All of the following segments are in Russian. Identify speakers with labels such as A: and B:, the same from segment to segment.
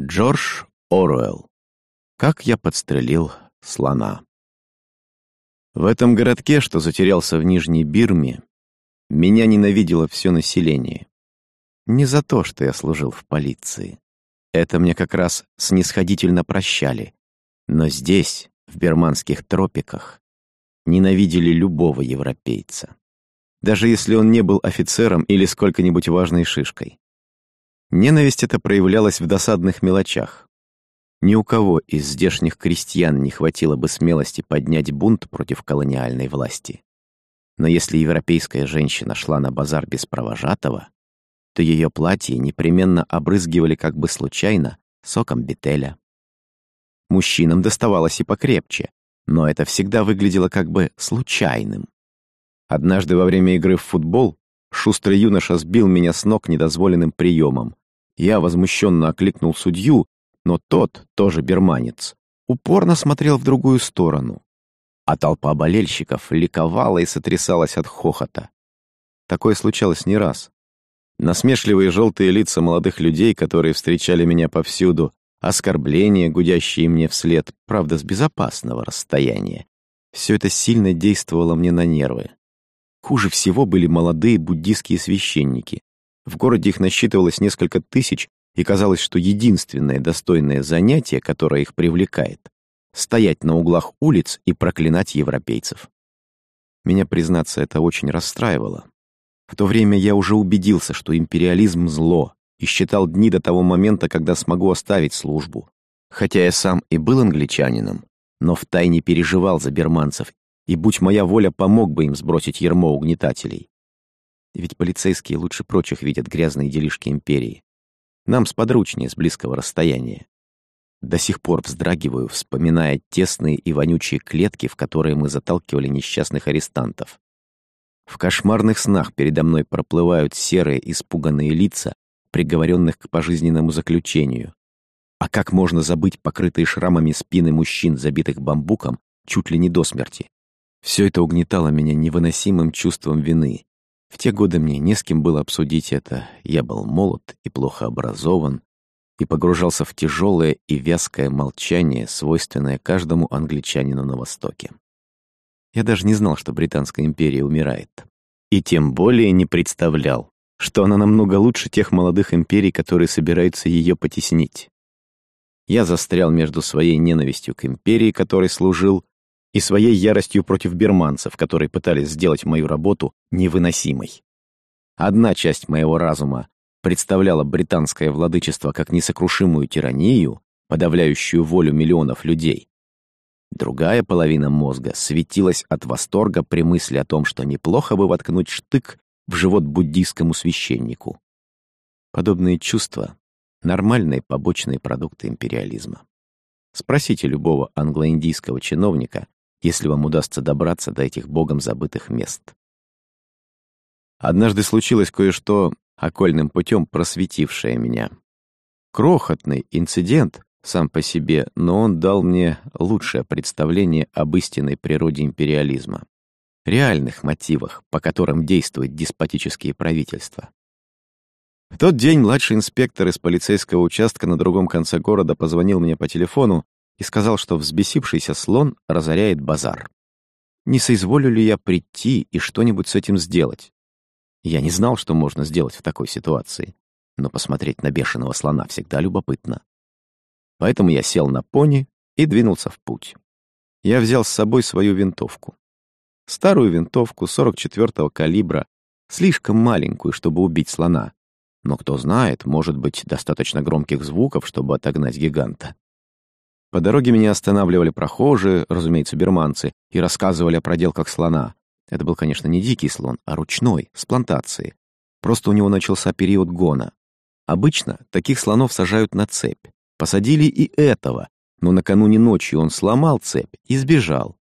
A: Джордж Оруэлл. Как я подстрелил слона. В этом городке, что затерялся в Нижней Бирме, меня ненавидело все население. Не за то, что я служил в полиции. Это мне как раз снисходительно прощали. Но здесь, в берманских тропиках, ненавидели любого европейца. Даже если он не был офицером или сколько-нибудь важной шишкой. Ненависть эта проявлялась в досадных мелочах. Ни у кого из здешних крестьян не хватило бы смелости поднять бунт против колониальной власти. Но если европейская женщина шла на базар без провожатого, то ее платье непременно обрызгивали как бы случайно соком бетеля. Мужчинам доставалось и покрепче, но это всегда выглядело как бы случайным. Однажды во время игры в футбол шустрый юноша сбил меня с ног недозволенным приемом, я возмущенно окликнул судью, но тот, тоже берманец, упорно смотрел в другую сторону. А толпа болельщиков ликовала и сотрясалась от хохота. Такое случалось не раз. Насмешливые желтые лица молодых людей, которые встречали меня повсюду, оскорбления, гудящие мне вслед, правда, с безопасного расстояния. Все это сильно действовало мне на нервы. Хуже всего были молодые буддийские священники, в городе их насчитывалось несколько тысяч, и казалось, что единственное достойное занятие, которое их привлекает — стоять на углах улиц и проклинать европейцев. Меня, признаться, это очень расстраивало. В то время я уже убедился, что империализм — зло, и считал дни до того момента, когда смогу оставить службу. Хотя я сам и был англичанином, но втайне переживал за берманцев, и, будь моя воля, помог бы им сбросить ермо угнетателей. Ведь полицейские лучше прочих видят грязные делишки империи. Нам сподручнее с близкого расстояния. До сих пор вздрагиваю, вспоминая тесные и вонючие клетки, в которые мы заталкивали несчастных арестантов. В кошмарных снах передо мной проплывают серые, испуганные лица, приговоренных к пожизненному заключению. А как можно забыть покрытые шрамами спины мужчин, забитых бамбуком, чуть ли не до смерти? Все это угнетало меня невыносимым чувством вины. В те годы мне не с кем было обсудить это. Я был молод и плохо образован, и погружался в тяжелое и вязкое молчание, свойственное каждому англичанину на Востоке. Я даже не знал, что Британская империя умирает. И тем более не представлял, что она намного лучше тех молодых империй, которые собираются ее потеснить. Я застрял между своей ненавистью к империи, которой служил, и своей яростью против берманцев, которые пытались сделать мою работу невыносимой. Одна часть моего разума представляла британское владычество как несокрушимую тиранию, подавляющую волю миллионов людей. Другая половина мозга светилась от восторга при мысли о том, что неплохо бы воткнуть штык в живот буддийскому священнику. Подобные чувства — нормальные побочные продукты империализма. Спросите любого англо-индийского чиновника, если вам удастся добраться до этих богом забытых мест. Однажды случилось кое-что окольным путем просветившее меня. Крохотный инцидент сам по себе, но он дал мне лучшее представление об истинной природе империализма, реальных мотивах, по которым действуют деспотические правительства. В тот день младший инспектор из полицейского участка на другом конце города позвонил мне по телефону и сказал, что взбесившийся слон разоряет базар. Не соизволю ли я прийти и что-нибудь с этим сделать? Я не знал, что можно сделать в такой ситуации, но посмотреть на бешеного слона всегда любопытно. Поэтому я сел на пони и двинулся в путь. Я взял с собой свою винтовку. Старую винтовку 44-го калибра, слишком маленькую, чтобы убить слона. Но кто знает, может быть, достаточно громких звуков, чтобы отогнать гиганта. По дороге меня останавливали прохожие, разумеется, берманцы, и рассказывали о проделках слона. Это был, конечно, не дикий слон, а ручной, с плантации. Просто у него начался период гона. Обычно таких слонов сажают на цепь. Посадили и этого, но накануне ночью он сломал цепь и сбежал.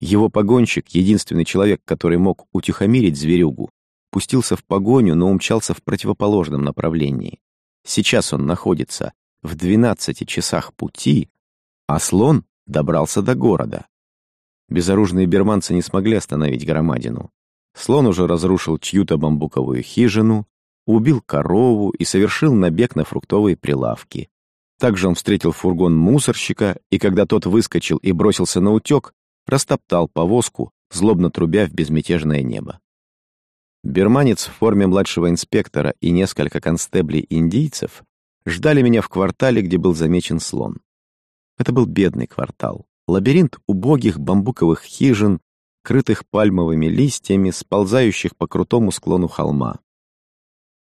A: Его погонщик, единственный человек, который мог утихомирить зверюгу, пустился в погоню, но умчался в противоположном направлении. Сейчас он находится в 12 часах пути а слон добрался до города. Безоружные берманцы не смогли остановить громадину. Слон уже разрушил чью-то бамбуковую хижину, убил корову и совершил набег на фруктовые прилавки. Также он встретил фургон мусорщика, и когда тот выскочил и бросился на утек, растоптал повозку, злобно трубя в безмятежное небо. Берманец в форме младшего инспектора и несколько констеблей-индийцев ждали меня в квартале, где был замечен слон. Это был бедный квартал. Лабиринт убогих бамбуковых хижин, крытых пальмовыми листьями, сползающих по крутому склону холма.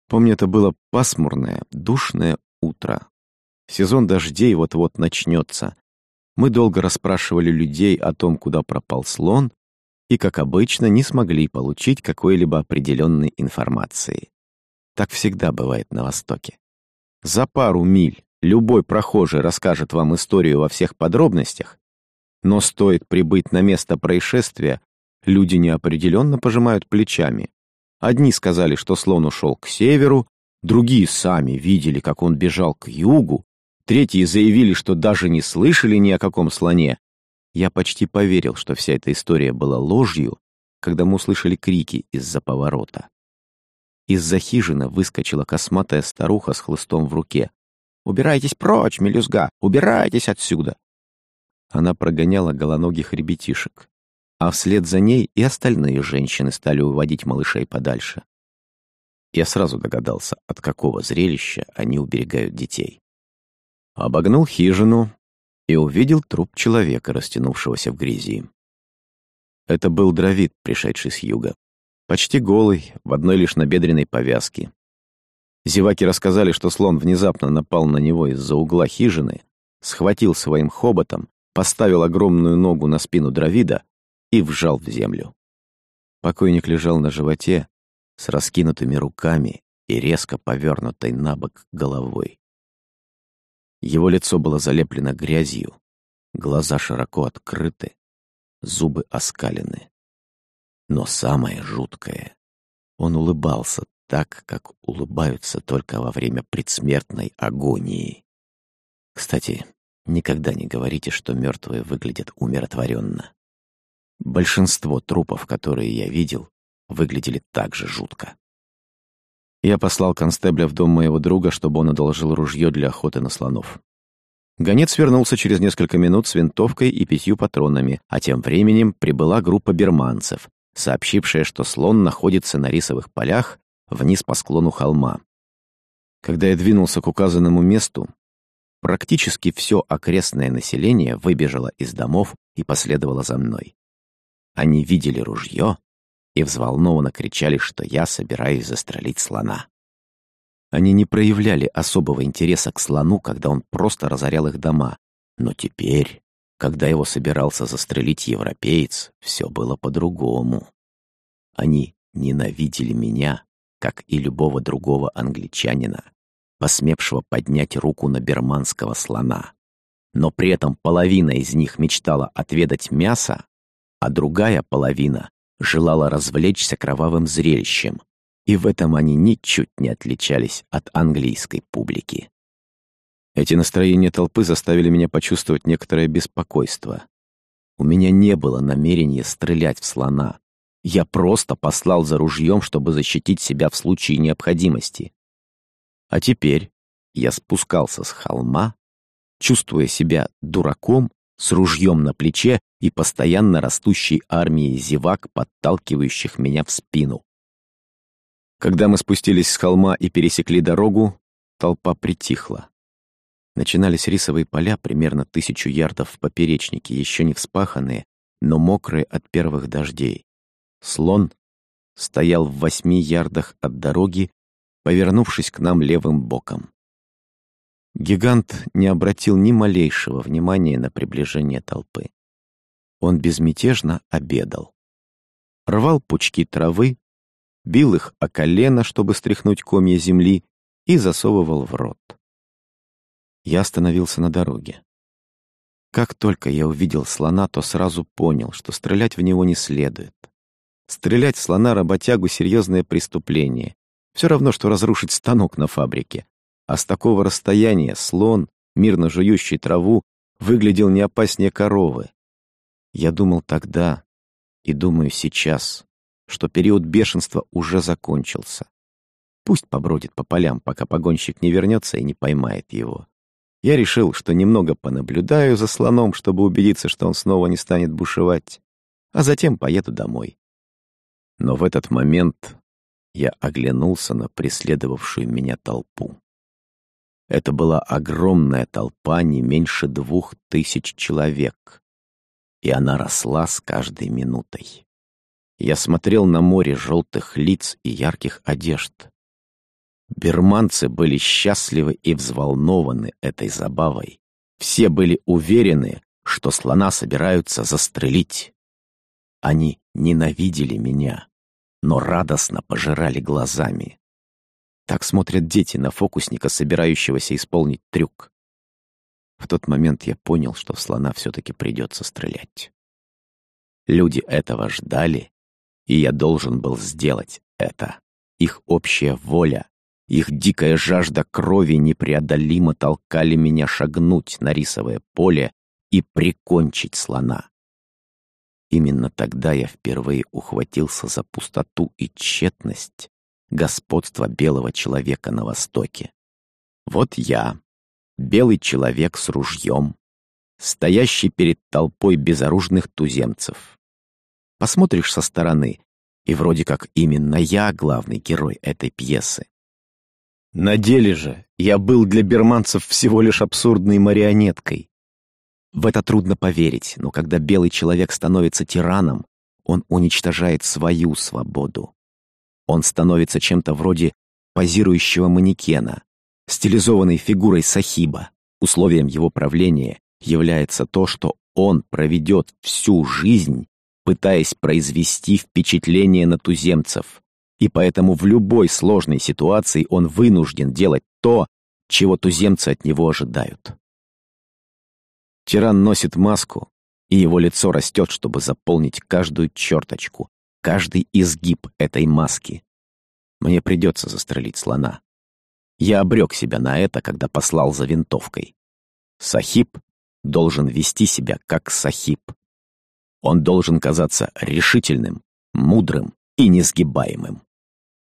A: Помню, это было пасмурное, душное утро. Сезон дождей вот-вот начнется. Мы долго расспрашивали людей о том, куда пропал слон, и, как обычно, не смогли получить какой-либо определенной информации. Так всегда бывает на Востоке. За пару миль любой прохожий расскажет вам историю во всех подробностях, но стоит прибыть на место происшествия, люди неопределенно пожимают плечами. Одни сказали, что слон ушел к северу, другие сами видели, как он бежал к югу, третьи заявили, что даже не слышали ни о каком слоне. Я почти поверил, что вся эта история была ложью, когда мы услышали крики из-за поворота. Из-за хижины выскочила косматая старуха с хлыстом в руке. «Убирайтесь прочь, мелюзга! Убирайтесь отсюда!» Она прогоняла голоногих ребятишек, а вслед за ней и остальные женщины стали уводить малышей подальше. Я сразу догадался, от какого зрелища они уберегают детей. Обогнул хижину и увидел труп человека, растянувшегося в грязи. Это был дровид, пришедший с юга. Почти голый, в одной лишь набедренной повязке. Зеваки рассказали, что слон внезапно напал на него из-за угла хижины, схватил своим хоботом поставил огромную ногу на спину Дравида и вжал в землю. Покойник лежал на животе с раскинутыми руками и резко повернутой на бок головой. Его лицо было залеплено грязью, глаза широко открыты, зубы оскалены. Но самое жуткое — он улыбался так, как улыбаются только во время предсмертной агонии. Кстати, Никогда не говорите, что мертвые выглядят умиротворенно. Большинство трупов, которые я видел, выглядели так же жутко. Я послал констебля в дом моего друга, чтобы он одолжил ружье для охоты на слонов. Гонец вернулся через несколько минут с винтовкой и пятью патронами, а тем временем прибыла группа берманцев, сообщившая, что слон находится на рисовых полях вниз по склону холма. Когда я двинулся к указанному месту, Практически все окрестное население выбежало из домов и последовало за мной. Они видели ружье и взволнованно кричали, что я собираюсь застрелить слона. Они не проявляли особого интереса к слону, когда он просто разорял их дома. Но теперь, когда его собирался застрелить европеец, все было по-другому. Они ненавидели меня, как и любого другого англичанина, посмевшего поднять руку на берманского слона. Но при этом половина из них мечтала отведать мясо, а другая половина желала развлечься кровавым зрелищем, и в этом они ничуть не отличались от английской публики. Эти настроения толпы заставили меня почувствовать некоторое беспокойство. У меня не было намерения стрелять в слона. Я просто послал за ружьем, чтобы защитить себя в случае необходимости. А теперь я спускался с холма, чувствуя себя дураком с ружьем на плече и постоянно растущей армией зевак, подталкивающих меня в спину. Когда мы спустились с холма и пересекли дорогу, толпа притихла. Начинались рисовые поля примерно тысячу ярдов в поперечнике, еще не вспаханные, но мокрые от первых дождей. Слон стоял в восьми ярдах от дороги повернувшись к нам левым боком. Гигант не обратил ни малейшего внимания на приближение толпы. Он безмятежно обедал. Рвал пучки травы, бил их о колено, чтобы стряхнуть комья земли, и засовывал в рот. Я остановился на дороге. Как только я увидел слона, то сразу понял, что стрелять в него не следует. Стрелять слона-работягу — серьезное преступление, все равно, что разрушить станок на фабрике. А с такого расстояния слон, мирно жующий траву, выглядел не опаснее коровы. Я думал тогда и думаю сейчас, что период бешенства уже закончился. Пусть побродит по полям, пока погонщик не вернется и не поймает его. Я решил, что немного понаблюдаю за слоном, чтобы убедиться, что он снова не станет бушевать, а затем поеду домой. Но в этот момент я оглянулся на преследовавшую меня толпу. Это была огромная толпа не меньше двух тысяч человек, и она росла с каждой минутой. Я смотрел на море желтых лиц и ярких одежд. Берманцы были счастливы и взволнованы этой забавой. Все были уверены, что слона собираются застрелить. Они ненавидели меня, но радостно пожирали глазами. Так смотрят дети на фокусника, собирающегося исполнить трюк. В тот момент я понял, что в слона все-таки придется стрелять. Люди этого ждали, и я должен был сделать это. Их общая воля их дикая жажда крови непреодолимо толкали меня шагнуть на рисовое поле и прикончить слона. Именно тогда я впервые ухватился за пустоту и тщетность господства белого человека на Востоке. Вот я, белый человек с ружьем, стоящий перед толпой безоружных туземцев. Посмотришь со стороны, и вроде как именно я главный герой этой пьесы. На деле же я был для берманцев всего лишь абсурдной марионеткой. В это трудно поверить, но когда белый человек становится тираном, он уничтожает свою свободу. Он становится чем-то вроде позирующего манекена, стилизованной фигурой сахиба. Условием его правления является то, что он проведет всю жизнь, пытаясь произвести впечатление на туземцев, и поэтому в любой сложной ситуации он вынужден делать то, чего туземцы от него ожидают. Тиран носит маску, и его лицо растет, чтобы заполнить каждую черточку, каждый изгиб этой маски. Мне придется застрелить слона. Я обрек себя на это, когда послал за винтовкой. Сахиб должен вести себя как сахиб. Он должен казаться решительным, мудрым и несгибаемым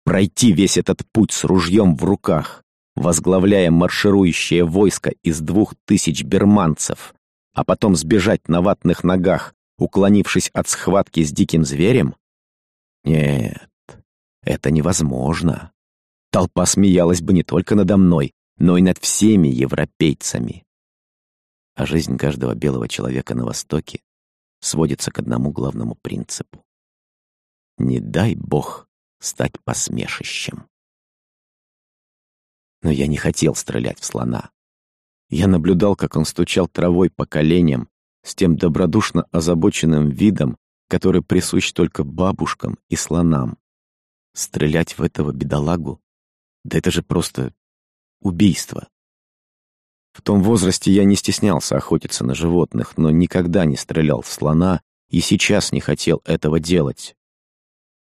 A: пройти весь этот путь с ружьем в руках, возглавляя марширующее войско из двух тысяч берманцев, а потом сбежать на ватных ногах, уклонившись от схватки с диким зверем? Нет, это невозможно. Толпа смеялась бы не только надо мной, но и над всеми европейцами. А жизнь каждого белого человека на Востоке сводится к одному главному принципу. Не дай Бог стать посмешищем. Но я не хотел стрелять в слона. Я наблюдал, как он стучал травой по коленям с тем добродушно озабоченным видом, который присущ только бабушкам и слонам. Стрелять в этого бедолагу? Да это же просто убийство. В том возрасте я не стеснялся охотиться на животных, но никогда не стрелял в слона и сейчас не хотел этого делать.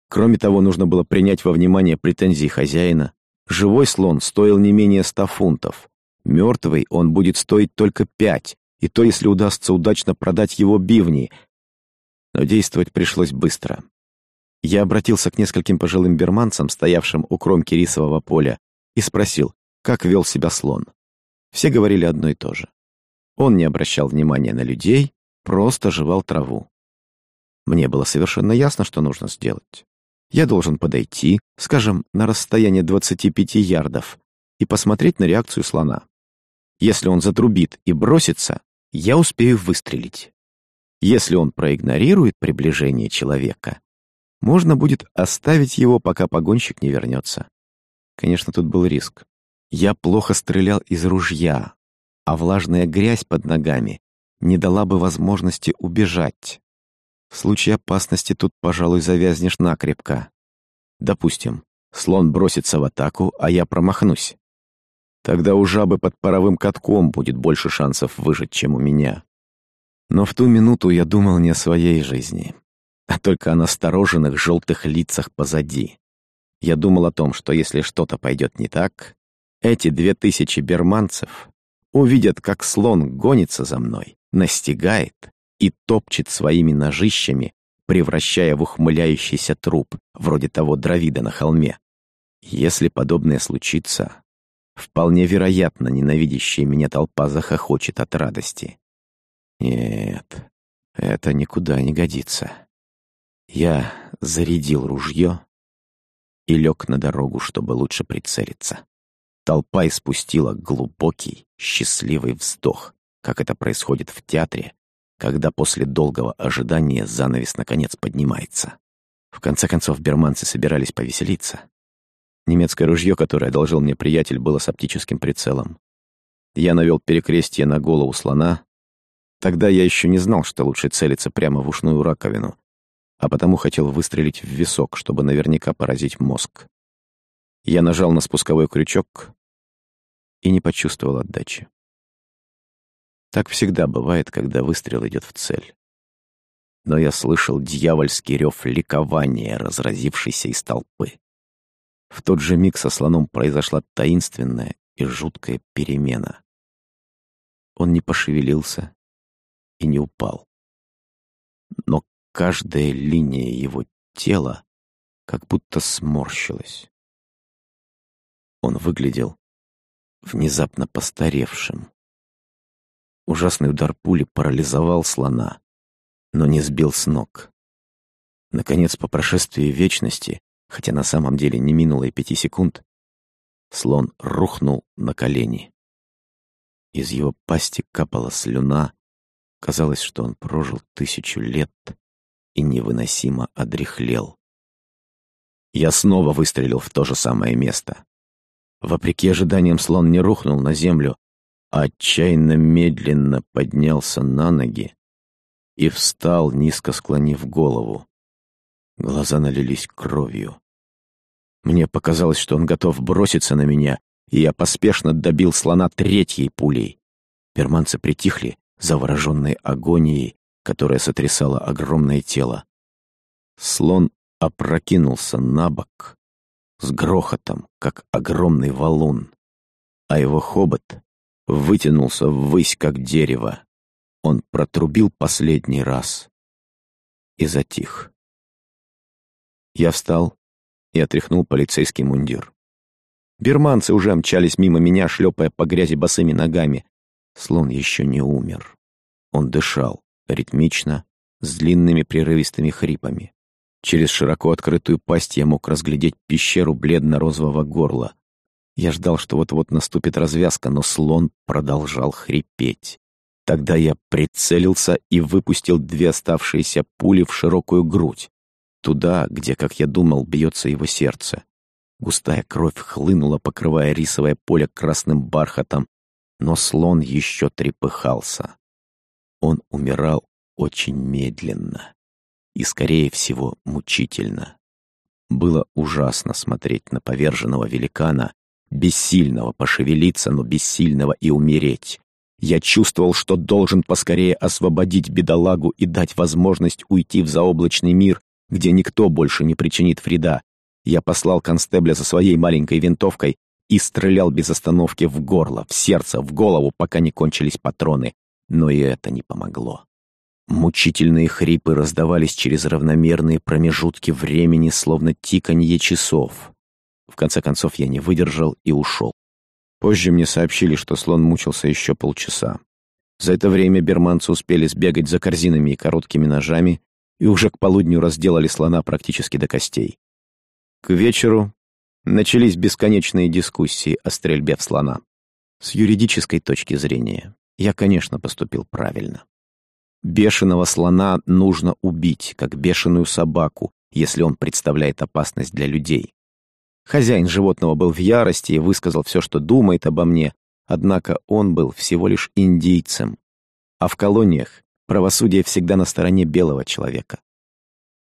A: Кроме того, нужно было принять во внимание претензии хозяина. Живой слон стоил не менее ста фунтов. Мертвый он будет стоить только пять, и то, если удастся удачно продать его бивни. Но действовать пришлось быстро. Я обратился к нескольким пожилым берманцам, стоявшим у кромки рисового поля, и спросил, как вел себя слон. Все говорили одно и то же. Он не обращал внимания на людей, просто жевал траву. Мне было совершенно ясно, что нужно сделать. Я должен подойти, скажем, на расстояние 25 ярдов и посмотреть на реакцию слона. Если он затрубит и бросится, я успею выстрелить. Если он проигнорирует приближение человека, можно будет оставить его, пока погонщик не вернется. Конечно, тут был риск. Я плохо стрелял из ружья, а влажная грязь под ногами не дала бы возможности убежать. В случае опасности тут, пожалуй, завязнешь накрепко. Допустим, слон бросится в атаку, а я промахнусь. Тогда у жабы под паровым катком будет больше шансов выжить, чем у меня. Но в ту минуту я думал не о своей жизни, а только о настороженных желтых лицах позади. Я думал о том, что если что-то пойдет не так, эти две тысячи берманцев увидят, как слон гонится за мной, настигает и топчет своими ножищами, превращая в ухмыляющийся труп, вроде того дровида на холме. Если подобное случится, Вполне вероятно, ненавидящая меня толпа захохочет от радости. Нет, это никуда не годится. Я зарядил ружье и лег на дорогу, чтобы лучше прицелиться. Толпа испустила глубокий, счастливый вздох, как это происходит в театре, когда после долгого ожидания занавес наконец поднимается. В конце концов, берманцы собирались повеселиться. Немецкое ружье, которое одолжил мне приятель, было с оптическим прицелом. Я навел перекрестие на голову слона. Тогда я еще не знал, что лучше целиться прямо в ушную раковину, а потому хотел выстрелить в висок, чтобы наверняка поразить мозг. Я нажал на спусковой крючок и не почувствовал отдачи. Так всегда бывает, когда выстрел идет в цель. Но я слышал дьявольский рев ликования, разразившийся из толпы. В тот же миг со слоном произошла таинственная и жуткая перемена. Он не пошевелился и не упал. Но каждая линия его тела как будто сморщилась. Он выглядел внезапно постаревшим. Ужасный удар пули парализовал слона, но не сбил с ног. Наконец, по прошествии вечности, хотя на самом деле не минуло и пяти секунд, слон рухнул на колени. Из его пасти капала слюна. Казалось, что он прожил тысячу лет и невыносимо одряхлел. Я снова выстрелил в то же самое место. Вопреки ожиданиям слон не рухнул на землю, а отчаянно медленно поднялся на ноги и встал, низко склонив голову. Глаза налились кровью. Мне показалось, что он готов броситься на меня, и я поспешно добил слона третьей пулей. Перманцы притихли, завороженные агонией, которая сотрясала огромное тело. Слон опрокинулся на бок с грохотом, как огромный валун, а его хобот вытянулся ввысь, как дерево. Он протрубил последний раз и затих. Я встал и отряхнул полицейский мундир. Бирманцы уже мчались мимо меня, шлепая по грязи босыми ногами. Слон еще не умер. Он дышал, ритмично, с длинными прерывистыми хрипами. Через широко открытую пасть я мог разглядеть пещеру бледно-розового горла. Я ждал, что вот-вот наступит развязка, но слон продолжал хрипеть. Тогда я прицелился и выпустил две оставшиеся пули в широкую грудь. Туда, где, как я думал, бьется его сердце. Густая кровь хлынула, покрывая рисовое поле красным бархатом, но слон еще трепыхался. Он умирал очень медленно и, скорее всего, мучительно. Было ужасно смотреть на поверженного великана, бессильного пошевелиться, но бессильного и умереть. Я чувствовал, что должен поскорее освободить бедолагу и дать возможность уйти в заоблачный мир, где никто больше не причинит вреда. Я послал констебля за своей маленькой винтовкой и стрелял без остановки в горло, в сердце, в голову, пока не кончились патроны. Но и это не помогло. Мучительные хрипы раздавались через равномерные промежутки времени, словно тиканье часов. В конце концов я не выдержал и ушел. Позже мне сообщили, что слон мучился еще полчаса. За это время берманцы успели сбегать за корзинами и короткими ножами и уже к полудню разделали слона практически до костей. К вечеру начались бесконечные дискуссии о стрельбе в слона. С юридической точки зрения я, конечно, поступил правильно. Бешеного слона нужно убить, как бешеную собаку, если он представляет опасность для людей. Хозяин животного был в ярости и высказал все, что думает обо мне, однако он был всего лишь индийцем. А в колониях правосудие всегда на стороне белого человека.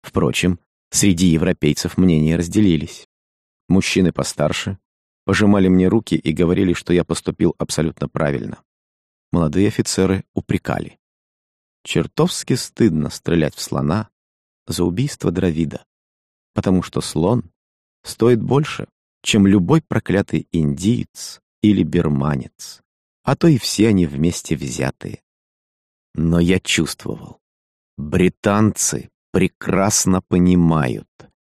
A: Впрочем, среди европейцев мнения разделились. Мужчины постарше пожимали мне руки и говорили, что я поступил абсолютно правильно. Молодые офицеры упрекали. Чертовски стыдно стрелять в слона за убийство Дравида, потому что слон стоит больше, чем любой проклятый индиец или берманец, а то и все они вместе взятые. Но я чувствовал, британцы прекрасно понимают,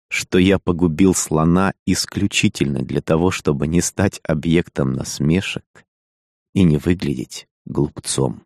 A: что я погубил слона исключительно для того, чтобы не стать объектом насмешек и не выглядеть глупцом.